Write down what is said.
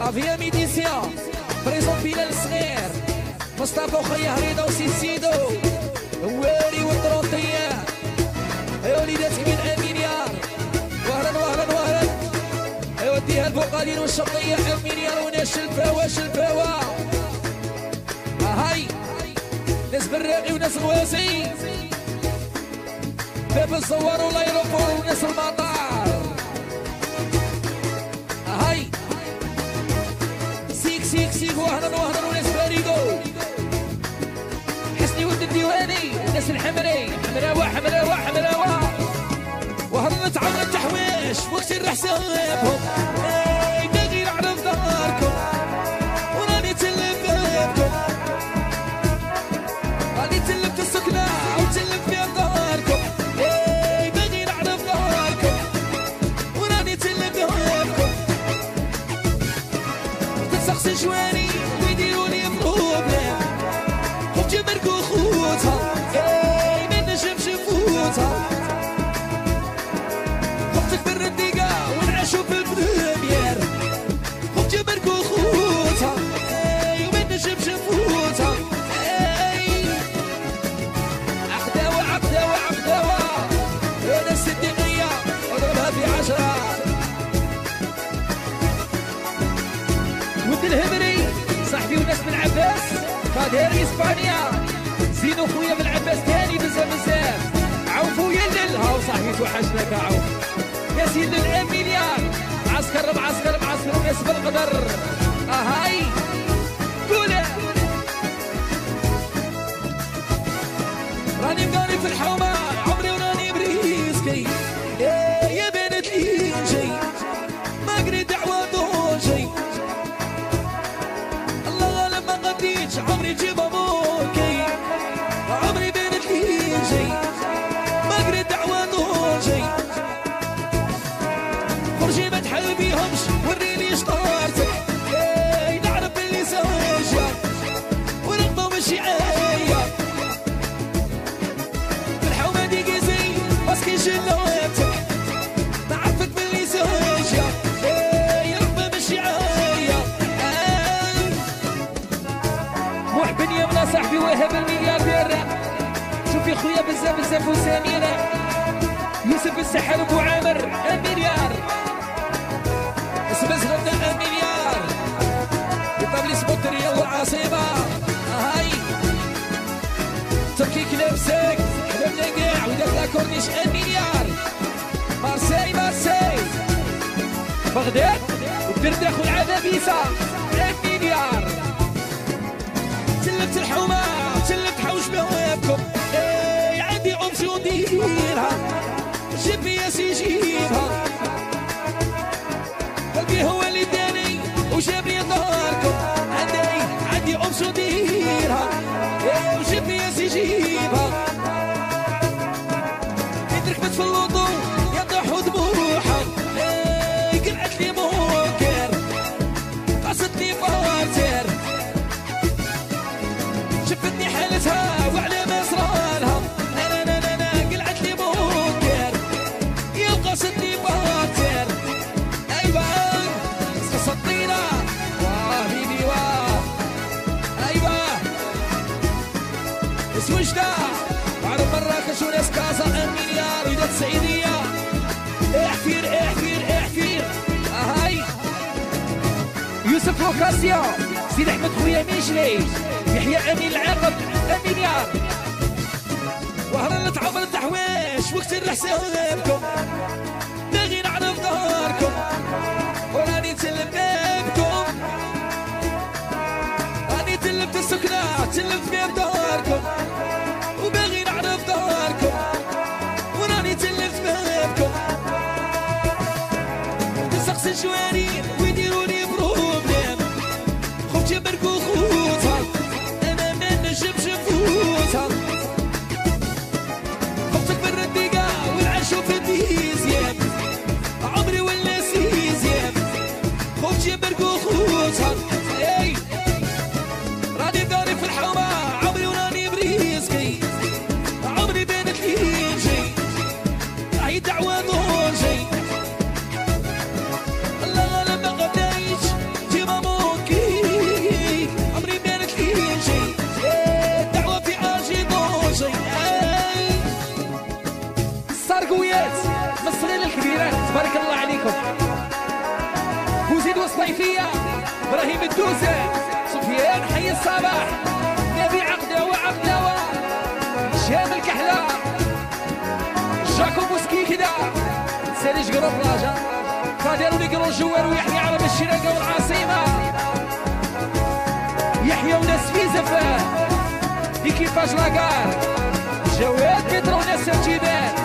افيا ميديسيا بريزون بلال الصغير مصطفى وخيا هريده وسيسيدو واري والطروطيه يا وليداتي من امينيار وهلا وهلا وهلا وديها البقالين والشرقيه امينيار وناس الفوا شلفاوا هاي ناس براقي وناس غواسي باب الزوار والايروبور وناس المطار هاي سيك سيك سيك وهلا وهلا وناس باريدو حسني ولد الديواني وناس الحمري حمراوة حمراوة حمراوة وهلا نتعاون التحويش وكثير حسابهم تسقسي جواني ويديروني بروبليم وجبركو خوتها ما نجمش نفوتها قادر إسبانيا. زينو خويا من عباس تاني بزاف بزاف. عوفو يلل هاو صاحبي توحشناك عوف. يا سيد الاميليان معسكر معسكر معسكر وناس بالقدر صاحبي وهب الملياردير. شوفي خويا بزاف بزاف وسامينا يوسف السحر ابو عامر المليار اسم صغرنا المليار يطلع سبوتريا والعاصمة. هاي تركي كلابسك حبابنا كاع وداك لا كورنيش المليار مارسي مارسي. بغداد. والدرداخ والعذابيسة المليار تلفت معروف مراكش وناس كازا المليار ودات سعيدية احفير احفير احفير هاي يوسف لوكاسيا سيد احمد خويا ميشلي يحيى امين العقب امين يار وهلا نتعامل التحويش وقت حسابكم باغي نعرف ظهركم since you're ready. بارك الله عليكم. وزيد وصيفية إبراهيم الدوسي سفيان حي الصباح نبي عقدة وعبدوة شهاب الكحلة. جاكوب وسكي كده ساليش قرب راجا قادر ونقرو الجوار ويحيى عرب الشراقة والعاصمة يحيى وناس في زفاف كيفاش لاكار. جواد بيترو ناس تجيبان